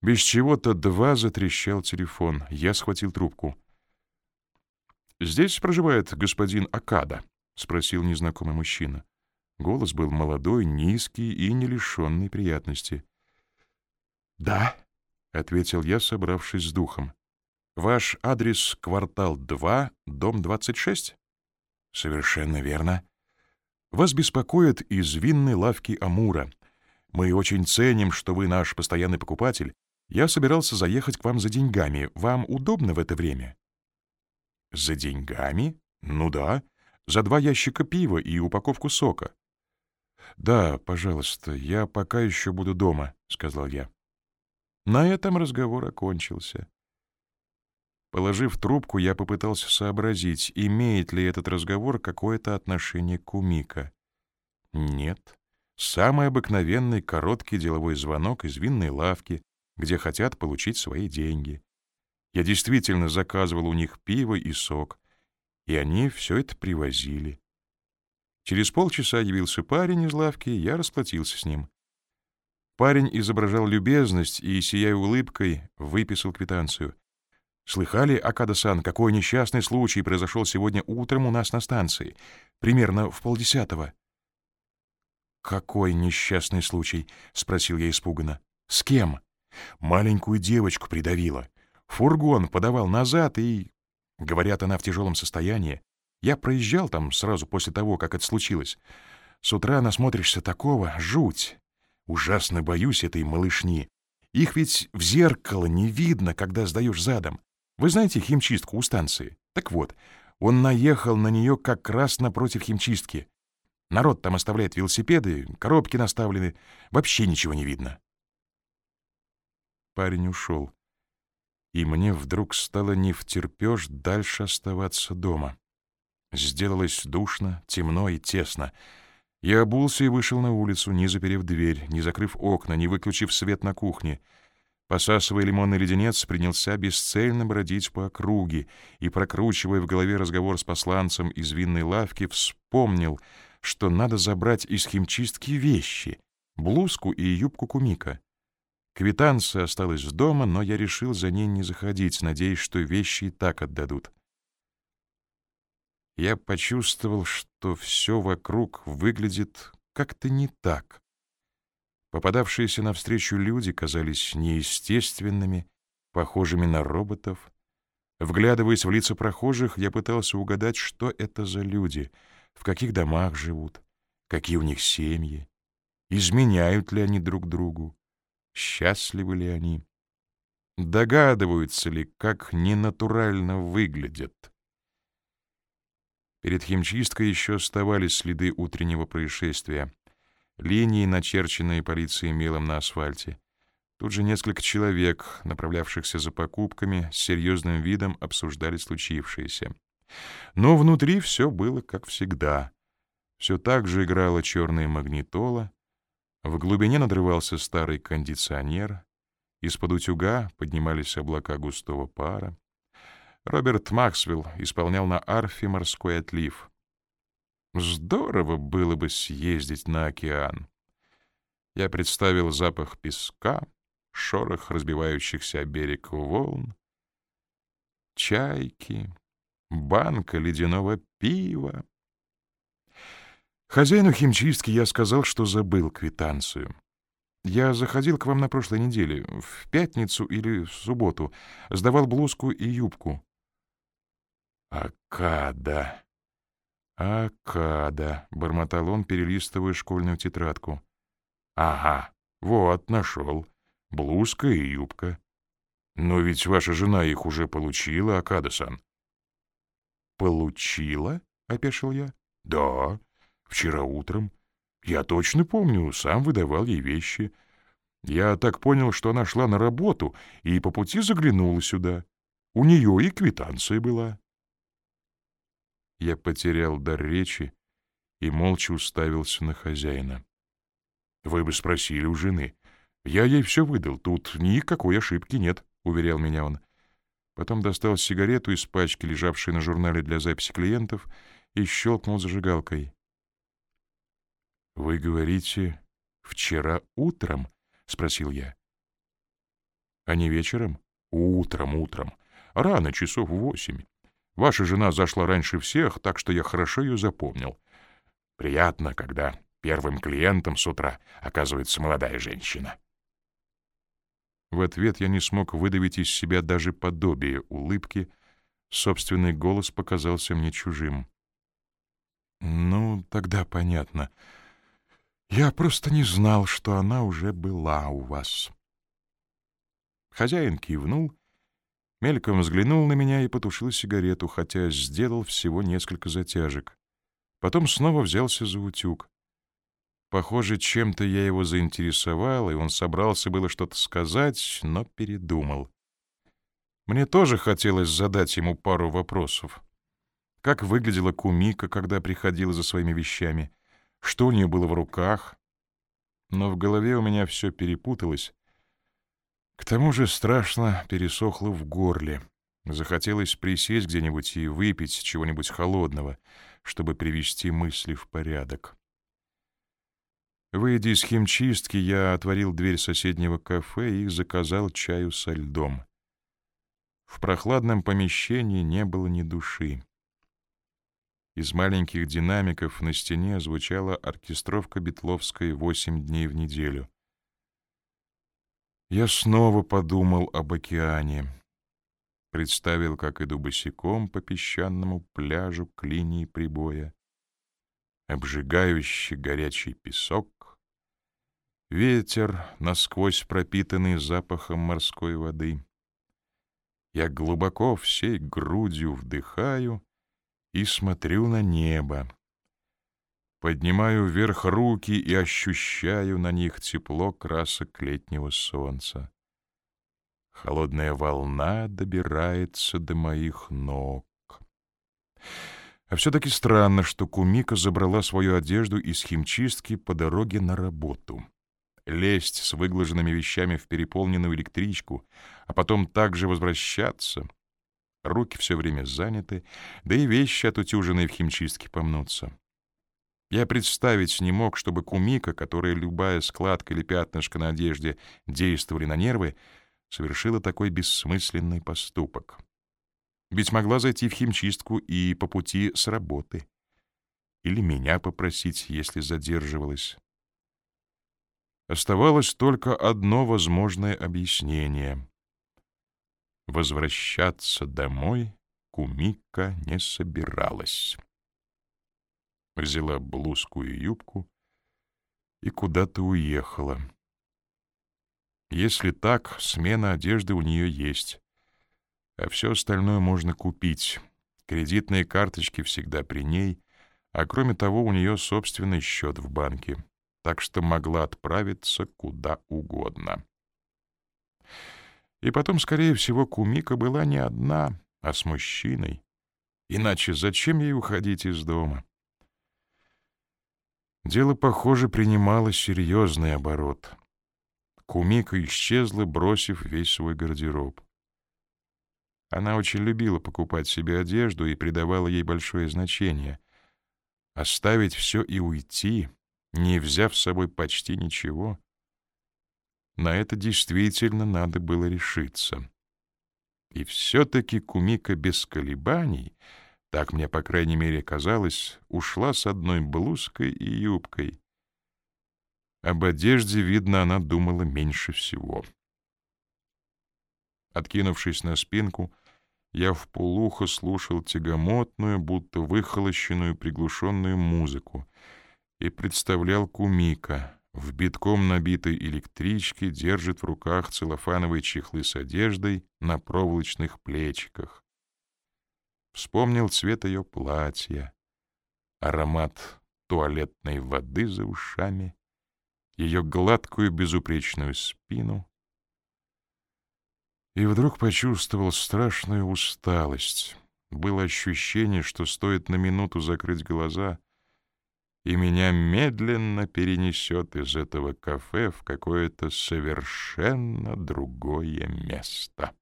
Без чего-то два затрещал телефон. Я схватил трубку. «Здесь проживает господин Акада?» — спросил незнакомый мужчина. Голос был молодой, низкий и не лишенный приятности. «Да», — ответил я, собравшись с духом. «Ваш адрес — квартал 2, дом 26?» «Совершенно верно. Вас беспокоит из винной лавки Амура. Мы очень ценим, что вы наш постоянный покупатель. Я собирался заехать к вам за деньгами. Вам удобно в это время?» «За деньгами? Ну да. За два ящика пива и упаковку сока». «Да, пожалуйста, я пока еще буду дома», — сказал я. На этом разговор окончился. Положив трубку, я попытался сообразить, имеет ли этот разговор какое-то отношение к Кумика. Нет. Самый обыкновенный короткий деловой звонок из винной лавки, где хотят получить свои деньги. Я действительно заказывал у них пиво и сок, и они все это привозили. Через полчаса явился парень из лавки, я расплатился с ним. Парень изображал любезность и, сияя улыбкой, выписал квитанцию. «Слыхали, Акада-сан, какой несчастный случай произошел сегодня утром у нас на станции? Примерно в полдесятого». «Какой несчастный случай?» — спросил я испуганно. «С кем?» «Маленькую девочку придавила. Фургон подавал назад и...» Говорят, она в тяжелом состоянии. Я проезжал там сразу после того, как это случилось. С утра насмотришься такого, жуть. Ужасно боюсь этой малышни. Их ведь в зеркало не видно, когда сдаешь задом. Вы знаете химчистку у станции? Так вот, он наехал на нее как раз напротив химчистки. Народ там оставляет велосипеды, коробки наставлены. Вообще ничего не видно. Парень ушел. И мне вдруг стало не втерпешь дальше оставаться дома. Сделалось душно, темно и тесно — я обулся и вышел на улицу, не заперев дверь, не закрыв окна, не выключив свет на кухне. Посасывая лимонный леденец, принялся бесцельно бродить по округе и, прокручивая в голове разговор с посланцем из винной лавки, вспомнил, что надо забрать из химчистки вещи — блузку и юбку кумика. Квитанция осталась дома, но я решил за ней не заходить, надеясь, что вещи и так отдадут я почувствовал, что все вокруг выглядит как-то не так. Попадавшиеся навстречу люди казались неестественными, похожими на роботов. Вглядываясь в лица прохожих, я пытался угадать, что это за люди, в каких домах живут, какие у них семьи, изменяют ли они друг другу, счастливы ли они, догадываются ли, как ненатурально выглядят. Перед химчисткой еще оставались следы утреннего происшествия. Линии, начерченные полицией мелом на асфальте. Тут же несколько человек, направлявшихся за покупками, с серьезным видом обсуждали случившееся. Но внутри все было как всегда. Все так же играла черная магнитола, в глубине надрывался старый кондиционер, из-под утюга поднимались облака густого пара. Роберт Максвелл исполнял на арфе морской отлив. Здорово было бы съездить на океан. Я представил запах песка, шорох разбивающихся о берег волн, чайки, банка ледяного пива. Хозяину химчистки я сказал, что забыл квитанцию. Я заходил к вам на прошлой неделе, в пятницу или в субботу, сдавал блузку и юбку. «Акада! Акада!» — бормотал он, перелистывая школьную тетрадку. «Ага, вот, нашел. Блузка и юбка. Но ведь ваша жена их уже получила, Акада-сан». «Получила?» — опешил я. «Да, вчера утром. Я точно помню, сам выдавал ей вещи. Я так понял, что она шла на работу и по пути заглянула сюда. У нее и квитанция была». Я потерял дар речи и молча уставился на хозяина. «Вы бы спросили у жены. Я ей все выдал, тут никакой ошибки нет», — уверял меня он. Потом достал сигарету из пачки, лежавшей на журнале для записи клиентов, и щелкнул зажигалкой. «Вы говорите, вчера утром?» — спросил я. А не вечером? Утром, утром. Рано, часов восемь. Ваша жена зашла раньше всех, так что я хорошо ее запомнил. Приятно, когда первым клиентом с утра оказывается молодая женщина. В ответ я не смог выдавить из себя даже подобие улыбки, собственный голос показался мне чужим. «Ну, тогда понятно. Я просто не знал, что она уже была у вас». Хозяин кивнул, мельком взглянул на меня и потушил сигарету, хотя сделал всего несколько затяжек. Потом снова взялся за утюг. Похоже, чем-то я его заинтересовал, и он собрался было что-то сказать, но передумал. Мне тоже хотелось задать ему пару вопросов. Как выглядела Кумика, когда приходила за своими вещами? Что у нее было в руках? Но в голове у меня все перепуталось. К тому же страшно пересохло в горле. Захотелось присесть где-нибудь и выпить чего-нибудь холодного, чтобы привести мысли в порядок. Выйдя из химчистки, я отворил дверь соседнего кафе и заказал чаю со льдом. В прохладном помещении не было ни души. Из маленьких динамиков на стене звучала оркестровка Бетловской «Восемь дней в неделю». Я снова подумал об океане. Представил, как иду босиком по песчаному пляжу к линии прибоя. Обжигающий горячий песок, Ветер, насквозь пропитанный запахом морской воды. Я глубоко всей грудью вдыхаю и смотрю на небо. Поднимаю вверх руки и ощущаю на них тепло красок летнего солнца. Холодная волна добирается до моих ног. А все-таки странно, что Кумика забрала свою одежду из химчистки по дороге на работу лезть с выглаженными вещами в переполненную электричку, а потом также возвращаться. Руки все время заняты, да и вещи отутюженные в химчистке помнутся. Я представить не мог, чтобы Кумика, которая любая складка или пятнышко на одежде действовали на нервы, совершила такой бессмысленный поступок. Ведь могла зайти в химчистку и по пути с работы. Или меня попросить, если задерживалась. Оставалось только одно возможное объяснение. Возвращаться домой Кумика не собиралась. Взяла блузку и юбку и куда-то уехала. Если так, смена одежды у нее есть, а все остальное можно купить. Кредитные карточки всегда при ней, а кроме того у нее собственный счет в банке так что могла отправиться куда угодно. И потом, скорее всего, Кумика была не одна, а с мужчиной. Иначе зачем ей уходить из дома? Дело, похоже, принимало серьезный оборот. Кумика исчезла, бросив весь свой гардероб. Она очень любила покупать себе одежду и придавала ей большое значение. Оставить все и уйти не взяв с собой почти ничего. На это действительно надо было решиться. И все-таки Кумика без колебаний, так мне, по крайней мере, казалось, ушла с одной блузкой и юбкой. Об одежде, видно, она думала меньше всего. Откинувшись на спинку, я в полухо слушал тягомотную, будто выхолощенную приглушенную музыку — и представлял Кумика. В битком набитой электричке держит в руках целлофановые чехлы с одеждой на проволочных плечиках. Вспомнил цвет ее платья, аромат туалетной воды за ушами, ее гладкую безупречную спину. И вдруг почувствовал страшную усталость. Было ощущение, что стоит на минуту закрыть глаза — и меня медленно перенесет из этого кафе в какое-то совершенно другое место.